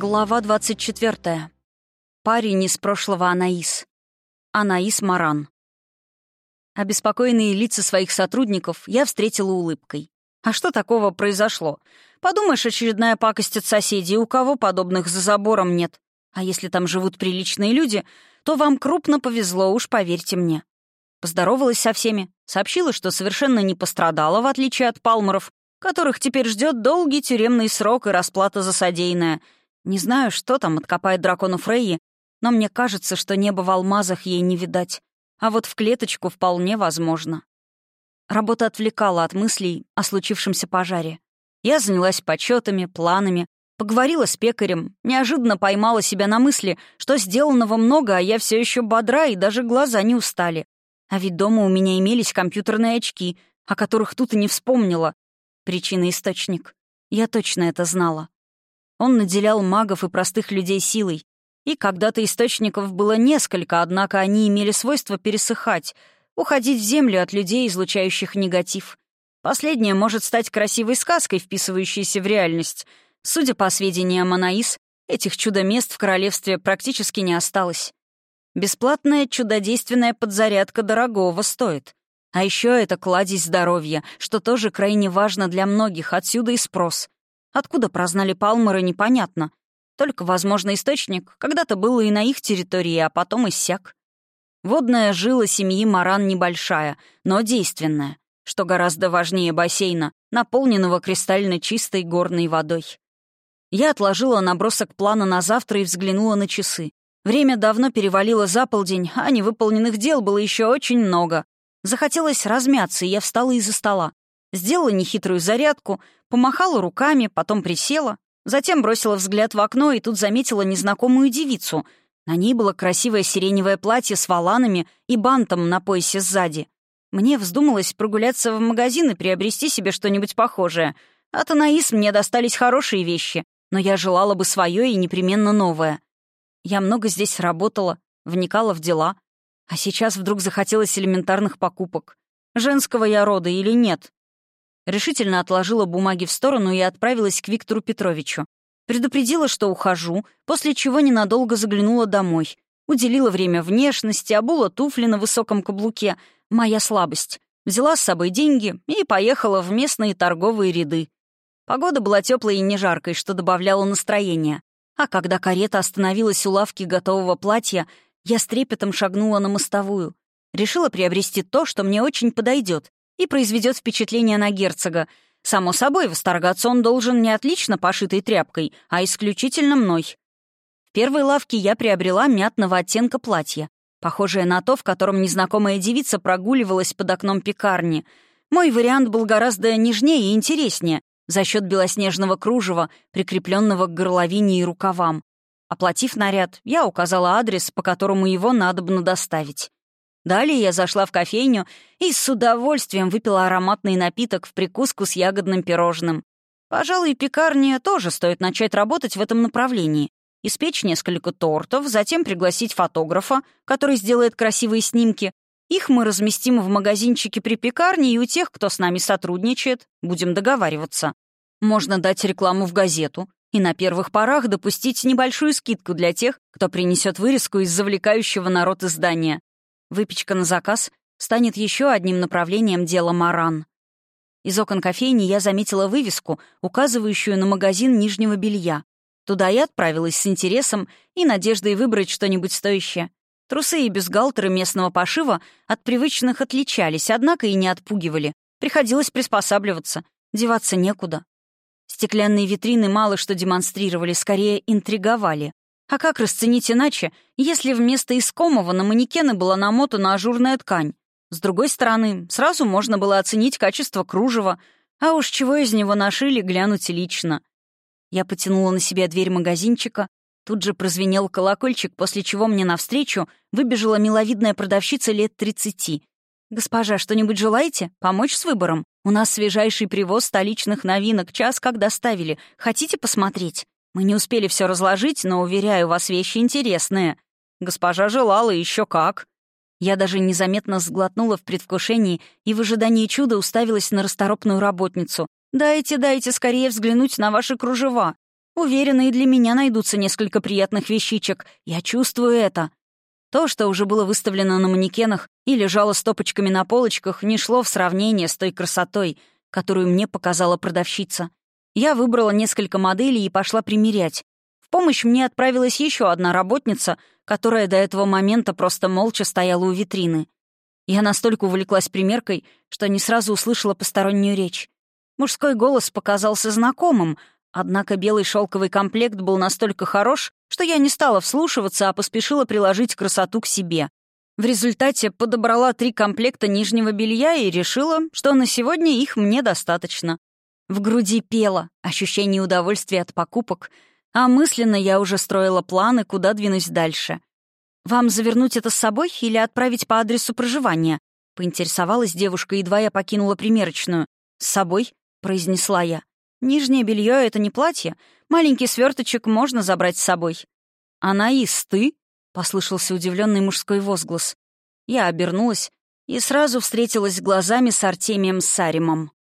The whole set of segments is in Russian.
Глава 24. Парень из прошлого Анаис. Анаис Маран. Обеспокоенные лица своих сотрудников я встретила улыбкой. А что такого произошло? Подумаешь, очередная пакость от соседей, у кого подобных за забором нет. А если там живут приличные люди, то вам крупно повезло, уж поверьте мне. Поздоровалась со всеми, сообщила, что совершенно не пострадала, в отличие от палмеров, которых теперь ждет долгий тюремный срок и расплата за содеянное — не знаю, что там откопает дракону Фрейи, но мне кажется, что небо в алмазах ей не видать. А вот в клеточку вполне возможно. Работа отвлекала от мыслей о случившемся пожаре. Я занялась подсчетами, планами, поговорила с пекарем, неожиданно поймала себя на мысли, что сделанного много, а я все еще бодра и даже глаза не устали. А ведь дома у меня имелись компьютерные очки, о которых тут и не вспомнила. Причина — источник. Я точно это знала. Он наделял магов и простых людей силой. И когда-то источников было несколько, однако они имели свойство пересыхать, уходить в землю от людей, излучающих негатив. Последнее может стать красивой сказкой, вписывающейся в реальность. Судя по сведениям Анаис, этих чудо-мест в королевстве практически не осталось. Бесплатная чудодейственная подзарядка дорогого стоит. А еще это кладезь здоровья, что тоже крайне важно для многих, отсюда и спрос. Откуда прознали Палмеры, непонятно. Только, возможно, источник когда-то был и на их территории, а потом иссяк. Водная жила семьи Маран небольшая, но действенная, что гораздо важнее бассейна, наполненного кристально чистой горной водой. Я отложила набросок плана на завтра и взглянула на часы. Время давно перевалило за полдень, а невыполненных дел было еще очень много. Захотелось размяться, и я встала из-за стола. Сделала нехитрую зарядку, помахала руками, потом присела, затем бросила взгляд в окно и тут заметила незнакомую девицу. На ней было красивое сиреневое платье с воланами и бантом на поясе сзади. Мне вздумалось прогуляться в магазин и приобрести себе что-нибудь похожее. От Анаис мне достались хорошие вещи, но я желала бы свое и непременно новое. Я много здесь работала, вникала в дела, а сейчас вдруг захотелось элементарных покупок. Женского я рода или нет? Решительно отложила бумаги в сторону и отправилась к Виктору Петровичу. Предупредила, что ухожу, после чего ненадолго заглянула домой. Уделила время внешности, обула туфли на высоком каблуке. Моя слабость. Взяла с собой деньги и поехала в местные торговые ряды. Погода была теплой и не жаркой, что добавляло настроения. А когда карета остановилась у лавки готового платья, я с трепетом шагнула на мостовую. Решила приобрести то, что мне очень подойдет, и произведет впечатление на герцога. Само собой, восторгаться он должен не отлично пошитой тряпкой, а исключительно мной. В первой лавке я приобрела мятного оттенка платья, похожее на то, в котором незнакомая девица прогуливалась под окном пекарни. Мой вариант был гораздо нежнее и интереснее за счет белоснежного кружева, прикрепленного к горловине и рукавам. Оплатив наряд, я указала адрес, по которому его надобно доставить. Далее я зашла в кофейню и с удовольствием выпила ароматный напиток в прикуску с ягодным пирожным. Пожалуй, пекарня тоже стоит начать работать в этом направлении. Испечь несколько тортов, затем пригласить фотографа, который сделает красивые снимки. Их мы разместим в магазинчике при пекарне и у тех, кто с нами сотрудничает. Будем договариваться. Можно дать рекламу в газету и на первых порах допустить небольшую скидку для тех, кто принесет вырезку из завлекающего народ издания. Выпечка на заказ станет еще одним направлением дела Маран. Из окон кофейни я заметила вывеску, указывающую на магазин нижнего белья. Туда я отправилась с интересом и надеждой выбрать что-нибудь стоящее. Трусы и бюстгальтеры местного пошива от привычных отличались, однако и не отпугивали. Приходилось приспосабливаться, деваться некуда. Стеклянные витрины мало что демонстрировали, скорее интриговали. А как расценить иначе, если вместо искомого на манекены была намотана ажурная ткань? С другой стороны, сразу можно было оценить качество кружева, а уж чего из него нашили, глянуть лично. Я потянула на себя дверь магазинчика, тут же прозвенел колокольчик, после чего мне навстречу выбежала миловидная продавщица лет тридцати. «Госпожа, что-нибудь желаете? Помочь с выбором? У нас свежайший привоз столичных новинок, час как доставили. Хотите посмотреть?» Мы не успели все разложить, но, уверяю вас, вещи интересные. Госпожа желала еще как. Я даже незаметно сглотнула в предвкушении и в ожидании чуда уставилась на расторопную работницу. «Дайте, дайте скорее взглянуть на ваши кружева. Уверена, и для меня найдутся несколько приятных вещичек. Я чувствую это. То, что уже было выставлено на манекенах и лежало стопочками на полочках, не шло в сравнение с той красотой, которую мне показала продавщица. Я выбрала несколько моделей и пошла примерять. В помощь мне отправилась еще одна работница, которая до этого момента просто молча стояла у витрины. Я настолько увлеклась примеркой, что не сразу услышала постороннюю речь. Мужской голос показался знакомым, однако белый шелковый комплект был настолько хорош, что я не стала вслушиваться, а поспешила приложить красоту к себе. В результате подобрала три комплекта нижнего белья и решила, что на сегодня их мне достаточно. В груди пело ощущение удовольствия от покупок, а мысленно я уже строила планы, куда двинусь дальше. «Вам завернуть это с собой или отправить по адресу проживания?» — поинтересовалась девушка, едва я покинула примерочную. «С собой?» — произнесла я. «Нижнее белье — это не платье. Маленький сверточек можно забрать с собой». «Анаис, ты?» — послышался удивленный мужской возглас. Я обернулась и сразу встретилась глазами с Артемием Саримом,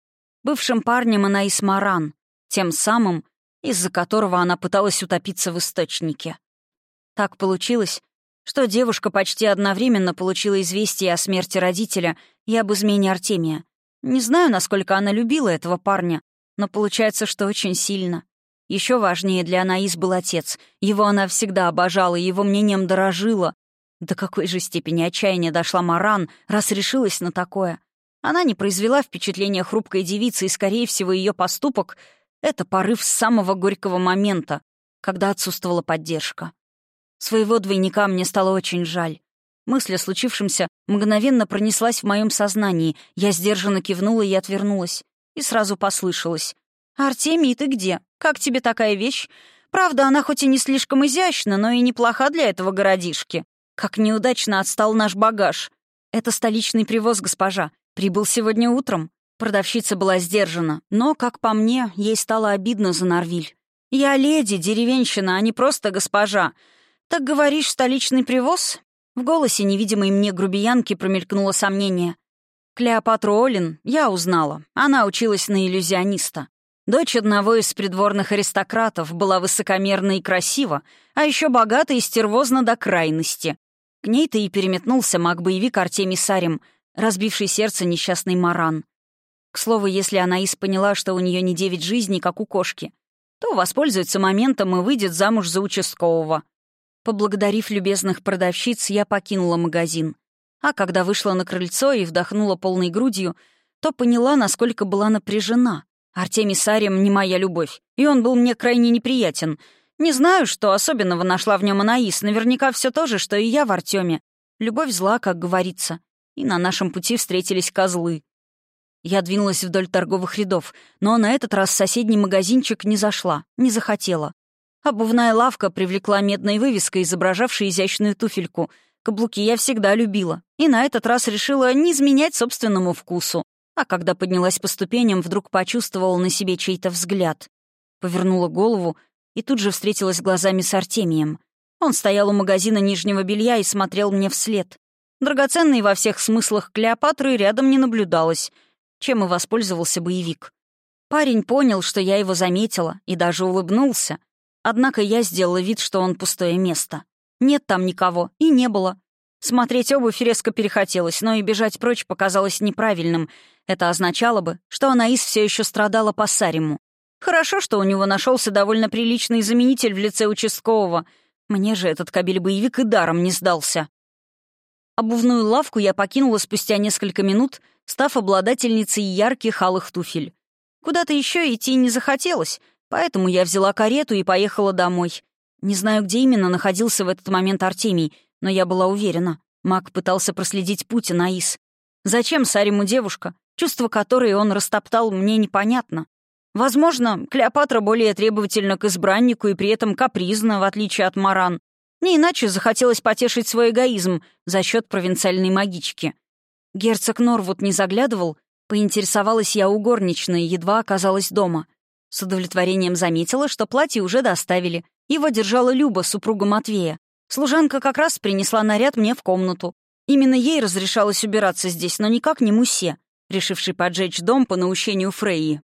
бывшим парнем Анаис Маран, тем самым, из-за которого она пыталась утопиться в источнике. Так получилось, что девушка почти одновременно получила известие о смерти родителя и об измене Артемия. Не знаю, насколько она любила этого парня, но получается, что очень сильно. Еще важнее для Анаис был отец. Его она всегда обожала, его мнением дорожила. До какой же степени отчаяния дошла Маран, раз решилась на такое? Она не произвела впечатления хрупкой девицы, и, скорее всего, ее поступок — это порыв с самого горького момента, когда отсутствовала поддержка. Своего двойника мне стало очень жаль. Мысль о случившемся мгновенно пронеслась в моем сознании. Я сдержанно кивнула и отвернулась. И сразу послышалось. «Артемий, ты где? Как тебе такая вещь? Правда, она хоть и не слишком изящна, но и неплоха для этого городишки. Как неудачно отстал наш багаж. Это столичный привоз, госпожа. Прибыл сегодня утром». Продавщица была сдержана, но, как по мне, ей стало обидно за Норвиль. «Я леди, деревенщина, а не просто госпожа. Так говоришь, столичный привоз?» В голосе невидимой мне грубиянки промелькнуло сомнение. Клеопатру Олин я узнала. Она училась на иллюзиониста. Дочь одного из придворных аристократов была высокомерна и красива, а еще богата и стервозна до крайности. К ней-то и переметнулся маг-боевик Артемий Сарим, разбивший сердце несчастный Маран. К слову, если Анаис поняла, что у нее не девять жизней, как у кошки, то воспользуется моментом и выйдет замуж за участкового. Поблагодарив любезных продавщиц, я покинула магазин. А когда вышла на крыльцо и вдохнула полной грудью, то поняла, насколько была напряжена. Артемий Сарем не моя любовь, и он был мне крайне неприятен. Не знаю, что особенного нашла в нем Анаис, наверняка все то же, что и я в Артеме. Любовь зла, как говорится. И на нашем пути встретились козлы. Я двинулась вдоль торговых рядов, но на этот раз соседний магазинчик не зашла, не захотела. Обувная лавка привлекла медной вывеской, изображавшей изящную туфельку. Каблуки я всегда любила, и на этот раз решила не изменять собственному вкусу. А когда поднялась по ступеням, вдруг почувствовала на себе чей-то взгляд. Повернула голову и тут же встретилась глазами с Артемием. Он стоял у магазина нижнего белья и смотрел мне вслед. Драгоценной во всех смыслах Клеопатры рядом не наблюдалось, чем и воспользовался боевик. Парень понял, что я его заметила, и даже улыбнулся. Однако я сделала вид, что он пустое место. Нет там никого, и не было. Смотреть обувь резко перехотелось, но и бежать прочь показалось неправильным. Это означало бы, что Анаис все еще страдала по Сариму. Хорошо, что у него нашелся довольно приличный заменитель в лице участкового. Мне же этот кабель-боевик и даром не сдался. Обувную лавку я покинула спустя несколько минут, став обладательницей ярких алых туфель. Куда-то еще идти не захотелось, поэтому я взяла карету и поехала домой. Не знаю, где именно находился в этот момент Артемий — но я была уверена. Маг пытался проследить путь Наис. Зачем Сариму девушка, чувство которой он растоптал, мне непонятно. Возможно, Клеопатра более требовательна к избраннику и при этом капризна, в отличие от Маран. Не иначе захотелось потешить свой эгоизм за счет провинциальной магички. Герцог Норвуд не заглядывал, поинтересовалась я у горничной, едва оказалась дома. С удовлетворением заметила, что платье уже доставили. Его держала Люба, супруга Матвея. Служанка как раз принесла наряд мне в комнату. Именно ей разрешалось убираться здесь, но никак не Мусе, решивший поджечь дом по наущению Фрейи.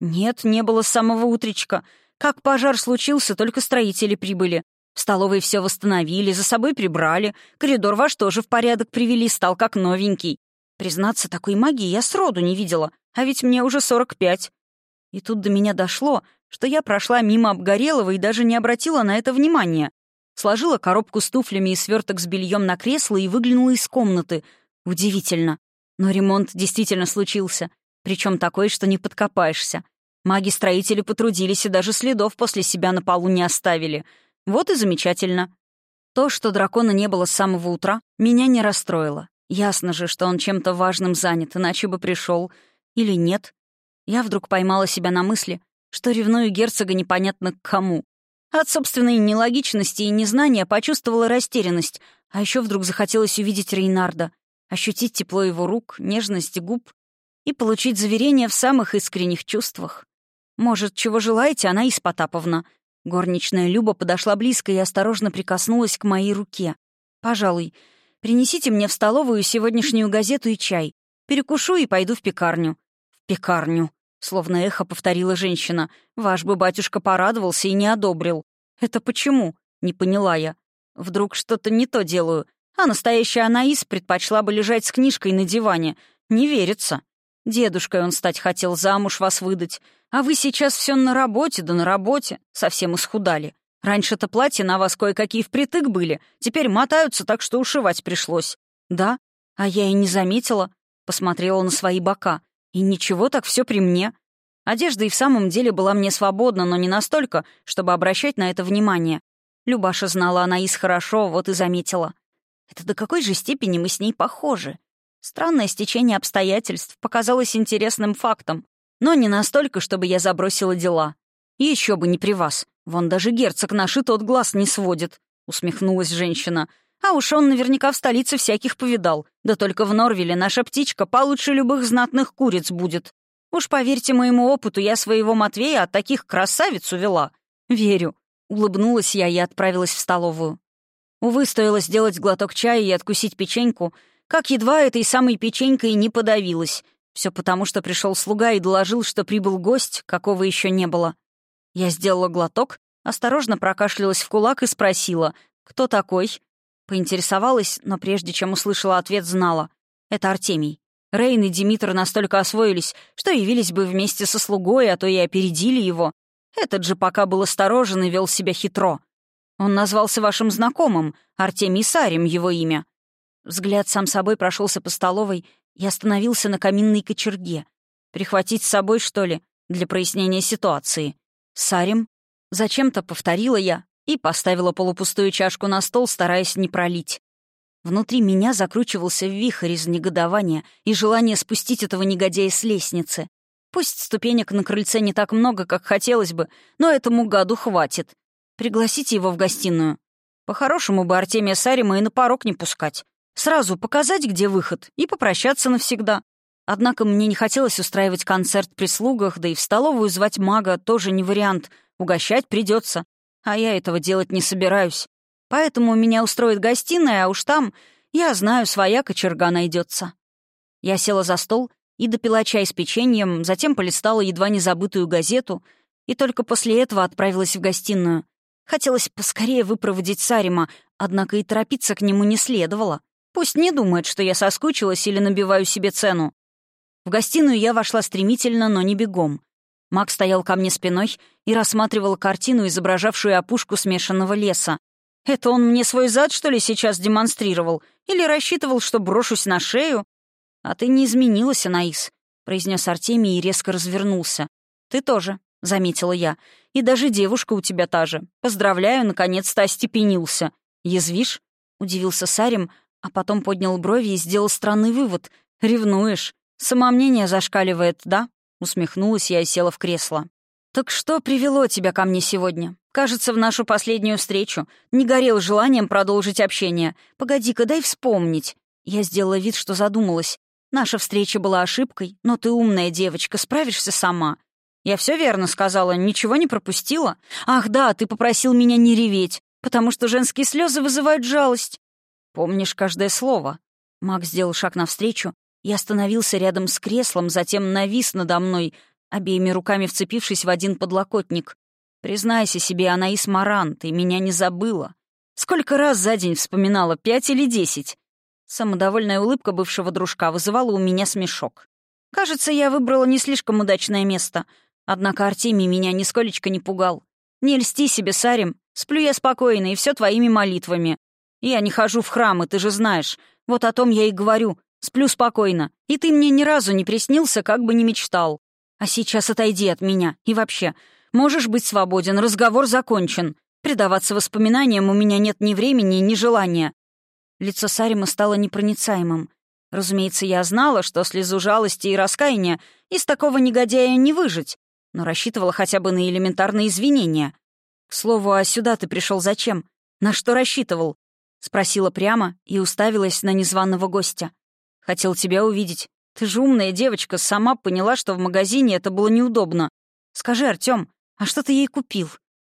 Нет, не было с самого утречка. Как пожар случился, только строители прибыли. В столовой все восстановили, за собой прибрали. Коридор ваш тоже в порядок привели, стал как новенький. Признаться, такой магии я сроду не видела, а ведь мне уже 45. И тут до меня дошло, что я прошла мимо обгорелого и даже не обратила на это внимания. Сложила коробку с туфлями и сверток с бельем на кресло и выглянула из комнаты. Удивительно. Но ремонт действительно случился. Причем такой, что не подкопаешься. Маги-строители потрудились и даже следов после себя на полу не оставили. Вот и замечательно. То, что дракона не было с самого утра, меня не расстроило. Ясно же, что он чем-то важным занят, иначе бы пришел. Или нет. Я вдруг поймала себя на мысли, что ревную герцога непонятно к кому. От собственной нелогичности и незнания почувствовала растерянность, а еще вдруг захотелось увидеть Рейнарда, ощутить тепло его рук, нежность губ и получить заверение в самых искренних чувствах. «Может, чего желаете, она из Потаповна?» Горничная Люба подошла близко и осторожно прикоснулась к моей руке. «Пожалуй, принесите мне в столовую сегодняшнюю газету и чай. Перекушу и пойду в пекарню». «В пекарню», Словно эхо повторила женщина. «Ваш бы батюшка порадовался и не одобрил». «Это почему?» — не поняла я. «Вдруг что-то не то делаю, а настоящая Анаис предпочла бы лежать с книжкой на диване. Не верится. Дедушкой он стать хотел замуж вас выдать. А вы сейчас все на работе, да на работе. Совсем исхудали. Раньше-то платья на вас кое-какие впритык были. Теперь мотаются, так что ушивать пришлось. Да? А я и не заметила. Посмотрела на свои бока. И ничего, так все при мне. Одежда и в самом деле была мне свободна, но не настолько, чтобы обращать на это внимание. Любаша знала Анаис хорошо, вот и заметила. Это до какой же степени мы с ней похожи? Странное стечение обстоятельств показалось интересным фактом, но не настолько, чтобы я забросила дела. И еще бы не при вас. Вон даже герцог наш и тот глаз не сводит, — усмехнулась женщина. А уж он наверняка в столице всяких повидал. Да только в Норвиле наша птичка получше любых знатных куриц будет. Уж поверьте моему опыту, я своего Матвея от таких красавиц увела. Верю. Улыбнулась я и отправилась в столовую. Увы, стоило сделать глоток чая и откусить печеньку, как едва этой самой печенькой не подавилась. Все потому, что пришел слуга и доложил, что прибыл гость, какого еще не было. Я сделала глоток, осторожно прокашлялась в кулак и спросила, кто такой? Поинтересовалась, но прежде чем услышала ответ, знала. Это Артемий. Рейн и Димитр настолько освоились, что явились бы вместе со слугой, а то и опередили его. Этот же пока был осторожен и вел себя хитро. Он назвался вашим знакомым, Артемий Сарем его имя. Взгляд сам собой прошелся по столовой и остановился на каминной кочерге. Прихватить с собой, что ли, для прояснения ситуации? Сарем? Зачем-то повторила я, и поставила полупустую чашку на стол, стараясь не пролить. Внутри меня закручивался вихрь из негодования и желания спустить этого негодяя с лестницы. Пусть ступенек на крыльце не так много, как хотелось бы, но этому гаду хватит. Пригласите его в гостиную. По-хорошему бы Артемия Сарима и на порог не пускать. Сразу показать, где выход, и попрощаться навсегда. Однако мне не хотелось устраивать концерт при слугах, да и в столовую звать мага тоже не вариант. Угощать придется а я этого делать не собираюсь. Поэтому меня устроит гостиная, а уж там, я знаю, своя кочерга найдется. Я села за стол и допила чай с печеньем, затем полистала едва не забытую газету и только после этого отправилась в гостиную. Хотелось поскорее выпроводить Сарима, однако и торопиться к нему не следовало. Пусть не думает, что я соскучилась или набиваю себе цену. В гостиную я вошла стремительно, но не бегом. Мак стоял ко мне спиной и рассматривал картину, изображавшую опушку смешанного леса. «Это он мне свой зад, что ли, сейчас демонстрировал? Или рассчитывал, что брошусь на шею?» «А ты не изменилась, Анаис», — произнес Артемий и резко развернулся. «Ты тоже», — заметила я. «И даже девушка у тебя та же. Поздравляю, наконец-то остепенился». «Язвишь?» — удивился Сарим, а потом поднял брови и сделал странный вывод. «Ревнуешь. Самомнение зашкаливает, да?» Усмехнулась я и села в кресло. «Так что привело тебя ко мне сегодня? Кажется, в нашу последнюю встречу не горел желанием продолжить общение. Погоди-ка, дай вспомнить». Я сделала вид, что задумалась. Наша встреча была ошибкой, но ты умная девочка, справишься сама. Я все верно сказала, ничего не пропустила. Ах да, ты попросил меня не реветь, потому что женские слезы вызывают жалость. Помнишь каждое слово. Макс сделал шаг навстречу, и остановился рядом с креслом, затем навис надо мной, обеими руками вцепившись в один подлокотник. Признайся себе, Анаис Маран, ты меня не забыла. Сколько раз за день вспоминала, пять или десять? Самодовольная улыбка бывшего дружка вызывала у меня смешок. Кажется, я выбрала не слишком удачное место. Однако Артемий меня нисколечко не пугал. Не льсти себе, Сарим. Сплю я спокойно, и все твоими молитвами. Я не хожу в храмы, ты же знаешь. Вот о том я и говорю. Сплю спокойно. И ты мне ни разу не приснился, как бы не мечтал. А сейчас отойди от меня. И вообще, можешь быть свободен, разговор закончен. Предаваться воспоминаниям у меня нет ни времени, ни желания. Лицо Сарима стало непроницаемым. Разумеется, я знала, что слезу жалости и раскаяния из такого негодяя не выжить, но рассчитывала хотя бы на элементарные извинения. К слову, а сюда ты пришел зачем? На что рассчитывал? Спросила прямо и уставилась на незваного гостя. Хотел тебя увидеть. Ты же умная девочка, сама поняла, что в магазине это было неудобно. Скажи, Артём, а что ты ей купил?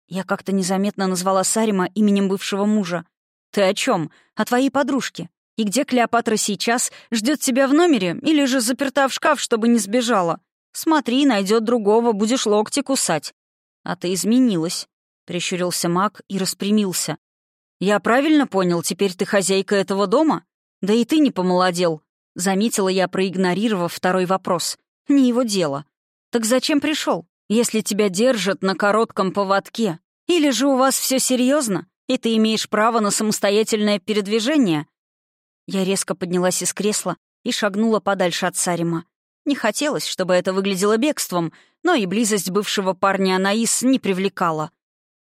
Я как-то незаметно назвала Сарима именем бывшего мужа. «Ты о чем? О твоей подружке. И где Клеопатра сейчас? Ждет тебя в номере или же заперта в шкаф, чтобы не сбежала? Смотри, найдет другого, будешь локти кусать». «А ты изменилась», — прищурился маг и распрямился. «Я правильно понял, теперь ты хозяйка этого дома? Да и ты не помолодел», — заметила я, проигнорировав второй вопрос. «Не его дело. Так зачем пришел, если тебя держат на коротком поводке? Или же у вас все серьезно? и ты имеешь право на самостоятельное передвижение». Я резко поднялась из кресла и шагнула подальше от Сарима. Не хотелось, чтобы это выглядело бегством, но и близость бывшего парня Анаис не привлекала.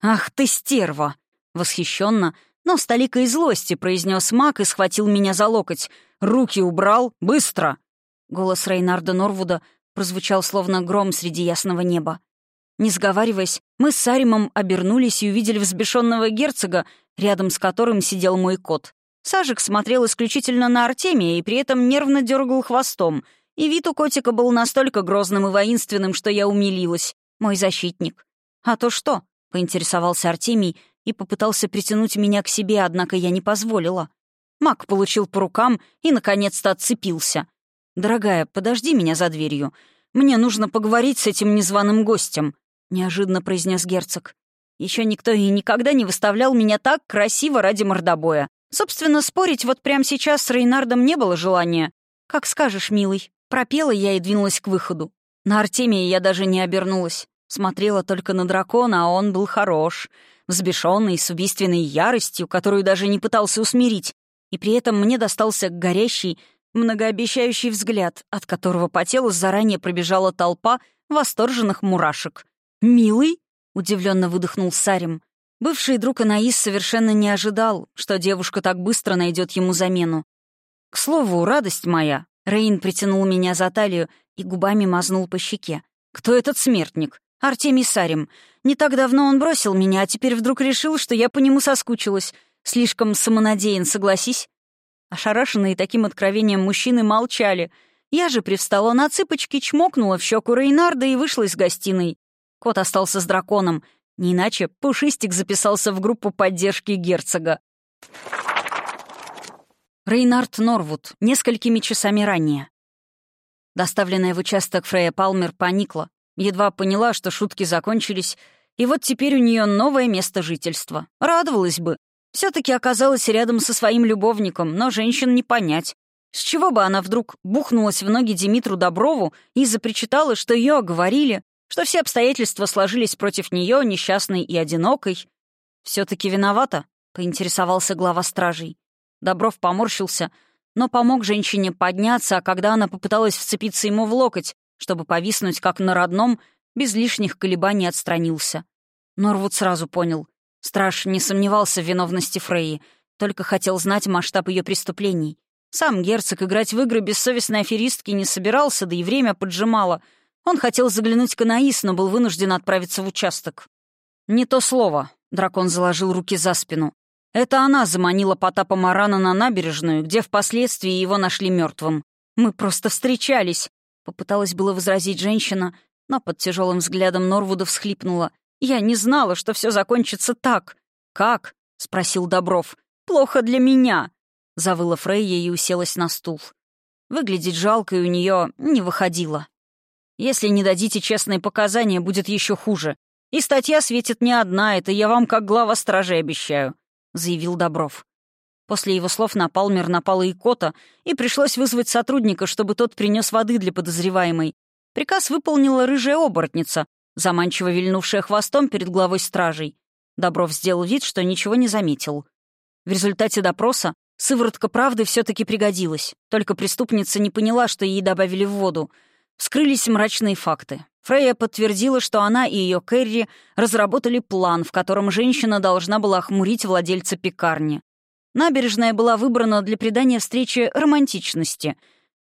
«Ах ты, стерва!» — восхищенно, но с толикой злости произнес маг и схватил меня за локоть. «Руки убрал! Быстро!» Голос Рейнарда Норвуда прозвучал словно гром среди ясного неба. Не сговариваясь, мы с Саримом обернулись и увидели взбешенного герцога, рядом с которым сидел мой кот. Сажик смотрел исключительно на Артемия и при этом нервно дергал хвостом, и вид у котика был настолько грозным и воинственным, что я умилилась. Мой защитник. «А то что?» — поинтересовался Артемий и попытался притянуть меня к себе, однако я не позволила. Маг получил по рукам и, наконец-то, отцепился. «Дорогая, подожди меня за дверью. Мне нужно поговорить с этим незваным гостем», неожиданно произнес герцог. Еще никто и никогда не выставлял меня так красиво ради мордобоя. Собственно, спорить вот прямо сейчас с Рейнардом не было желания. «Как скажешь, милый». Пропела я и двинулась к выходу. На Артемия я даже не обернулась. Смотрела только на дракона, а он был хорош. Взбешенный, с убийственной яростью, которую даже не пытался усмирить. И при этом мне достался горящий, многообещающий взгляд, от которого по телу заранее пробежала толпа восторженных мурашек. «Милый?» — удивленно выдохнул Сарим. Бывший друг Анаис совершенно не ожидал, что девушка так быстро найдет ему замену. «К слову, радость моя!» Рейн притянул меня за талию и губами мазнул по щеке. «Кто этот смертник?» «Артемий Сарим. Не так давно он бросил меня, а теперь вдруг решил, что я по нему соскучилась. Слишком самонадеян, согласись?» Ошарашенные таким откровением мужчины молчали. Я же привстала на цыпочки, чмокнула в щеку Рейнарда и вышла из гостиной. Кот остался с драконом. Не иначе Пушистик записался в группу поддержки герцога. Рейнард Норвуд несколькими часами ранее. Доставленная в участок Фрея Палмер поникла. Едва поняла, что шутки закончились, и вот теперь у нее новое место жительства. Радовалась бы. все таки оказалась рядом со своим любовником, но женщин не понять. С чего бы она вдруг бухнулась в ноги Димитру Доброву и запричитала, что ее оговорили, что все обстоятельства сложились против нее, несчастной и одинокой. все таки виновата?» — поинтересовался глава стражей. Добров поморщился, но помог женщине подняться, а когда она попыталась вцепиться ему в локоть, чтобы повиснуть как на родном, без лишних колебаний отстранился. Норвуд сразу понял. Страж не сомневался в виновности Фрейи, только хотел знать масштаб ее преступлений. Сам герцог играть в игры бессовестной аферистки не собирался, да и время поджимало — он хотел заглянуть к Анаис, но был вынужден отправиться в участок. «Не то слово», — дракон заложил руки за спину. «Это она заманила Потапа Марана на набережную, где впоследствии его нашли мертвым. Мы просто встречались», — попыталась было возразить женщина, но под тяжелым взглядом Норвуда всхлипнула. «Я не знала, что все закончится так». «Как?» — спросил Добров. «Плохо для меня», — завыла Фрейя и уселась на стул. Выглядеть жалко у нее не выходило. Если не дадите честные показания, будет еще хуже. И статья светит не одна, это я вам как глава стражи обещаю», — заявил Добров. После его слов на Палмер напала икота, и пришлось вызвать сотрудника, чтобы тот принес воды для подозреваемой. Приказ выполнила рыжая оборотница, заманчиво вильнувшая хвостом перед главой стражей. Добров сделал вид, что ничего не заметил. В результате допроса сыворотка правды все таки пригодилась, только преступница не поняла, что ей добавили в воду. Вскрылись мрачные факты. Фрейя подтвердила, что она и ее Кэрри разработали план, в котором женщина должна была охмурить владельца пекарни. Набережная была выбрана для придания встрече романтичности.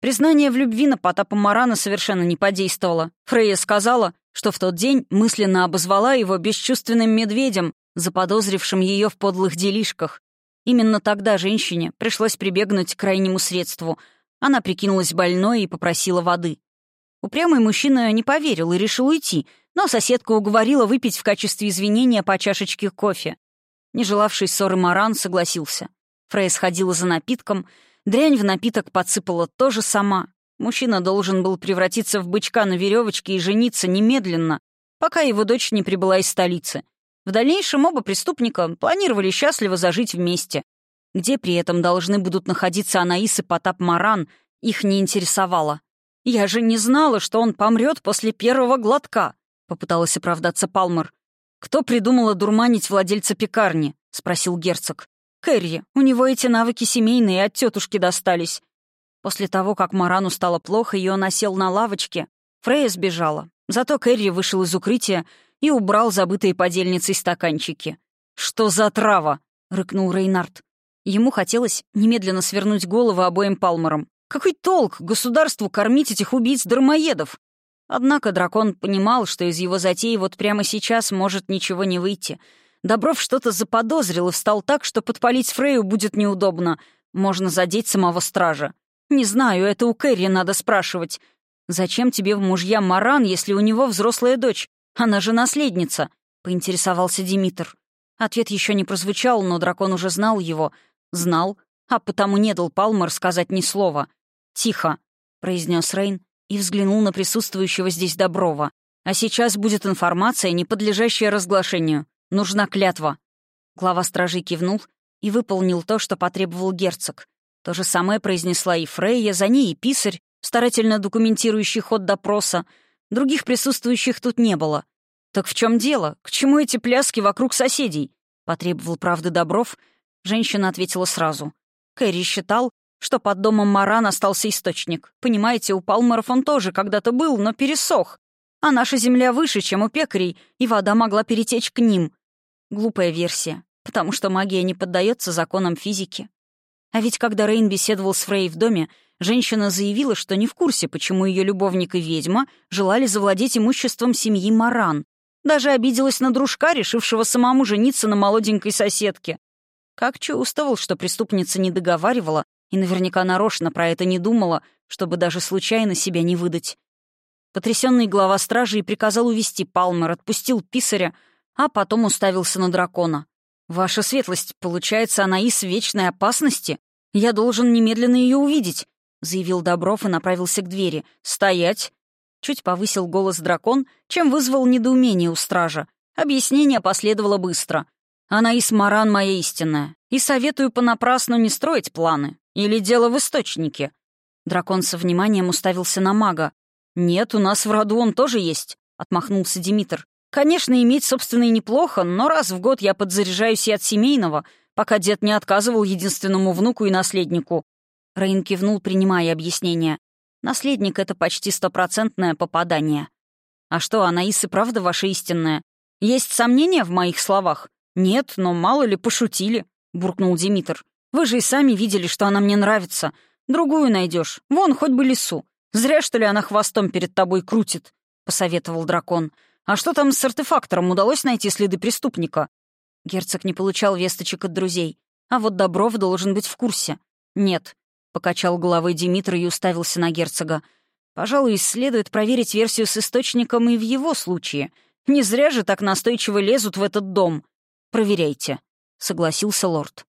Признание в любви на Потапа Марана совершенно не подействовало. Фрейя сказала, что в тот день мысленно обозвала его бесчувственным медведем, заподозрившим ее в подлых делишках. Именно тогда женщине пришлось прибегнуть к крайнему средству. Она прикинулась больной и попросила воды. Упрямый мужчина не поверил и решил уйти, но соседка уговорила выпить в качестве извинения по чашечке кофе. Не желавший ссоры Маран согласился. Фрей сходила за напитком, дрянь в напиток подсыпала тоже сама. Мужчина должен был превратиться в бычка на веревочке и жениться немедленно, пока его дочь не прибыла из столицы. В дальнейшем оба преступника планировали счастливо зажить вместе. Где при этом должны будут находиться Анаис и Потап Маран, их не интересовало. «Я же не знала, что он помрет после первого глотка», — попыталась оправдаться Палмер. «Кто придумал дурманить владельца пекарни?» — спросил герцог. Кэрри, у него эти навыки семейные от тетушки достались. После того, как Марану стало плохо, и он осел на лавочке, Фрея сбежала. Зато Кэрри вышел из укрытия и убрал забытые подельницей стаканчики. «Что за трава?» — рыкнул Рейнард. Ему хотелось немедленно свернуть голову обоим палмерам. Какой толк государству кормить этих убийц-дармоедов? Однако дракон понимал, что из его затеи вот прямо сейчас может ничего не выйти — Добров что-то заподозрил и встал так, что подпалить Фрею будет неудобно. Можно задеть самого стража. Не знаю, это у Кэрри надо спрашивать. «Зачем тебе в мужья Маран, если у него взрослая дочь? Она же наследница», — поинтересовался Димитр. Ответ еще не прозвучал, но дракон уже знал его. Знал, а потому не дал Палмер сказать ни слова. «Тихо», — произнес Рейн и взглянул на присутствующего здесь Доброва. «А сейчас будет информация, не подлежащая разглашению. Нужна клятва». Глава стражей кивнул и выполнил то, что потребовал герцог. То же самое произнесла и Фрейя, за ней и писарь, старательно документирующий ход допроса. Других присутствующих тут не было. «Так в чем дело? К чему эти пляски вокруг соседей?» — потребовал правды Добров. Женщина ответила сразу. Кэрри считал, что под домом Маран остался источник. Понимаете, у Палмеров он тоже когда-то был, но пересох. А наша земля выше, чем у пекарей, и вода могла перетечь к ним. Глупая версия, потому что магия не поддается законам физики. А ведь когда Рейн беседовал с Фрей в доме, женщина заявила, что не в курсе, почему ее любовник и ведьма желали завладеть имуществом семьи Маран. Даже обиделась на дружка, решившего самому жениться на молоденькой соседке. Как чувствовал, что преступница не договаривала и наверняка нарочно про это не думала, чтобы даже случайно себя не выдать. Потрясенный глава стражи приказал увести Палмер, отпустил писаря, а потом уставился на дракона. «Ваша светлость, получается, она из вечной опасности? Я должен немедленно ее увидеть», — заявил Добров и направился к двери. «Стоять!» Чуть повысил голос дракон, чем вызвал недоумение у стража. Объяснение последовало быстро. «Она из Маран моя истинная, и советую понапрасну не строить планы. Или дело в источнике». Дракон со вниманием уставился на мага. «Нет, у нас в роду он тоже есть», — отмахнулся Димитр. «Конечно, иметь собственный неплохо, но раз в год я подзаряжаюсь и от семейного, пока дед не отказывал единственному внуку и наследнику». Рейн кивнул, принимая объяснение. «Наследник — это почти стопроцентное попадание». «А что, Анаис и правда ваша истинная? Есть сомнения в моих словах?» «Нет, но мало ли, пошутили», — буркнул Димитр. «Вы же и сами видели, что она мне нравится. Другую найдешь. Вон, хоть бы лесу. «Зря, что ли, она хвостом перед тобой крутит», — посоветовал дракон. «А что там с артефактором? Удалось найти следы преступника?» Герцог не получал весточек от друзей. А вот Добров должен быть в курсе. «Нет», — покачал головой Димитр и уставился на герцога. «Пожалуй, следует проверить версию с источником и в его случае. Не зря же так настойчиво лезут в этот дом. Проверяйте», — согласился лорд.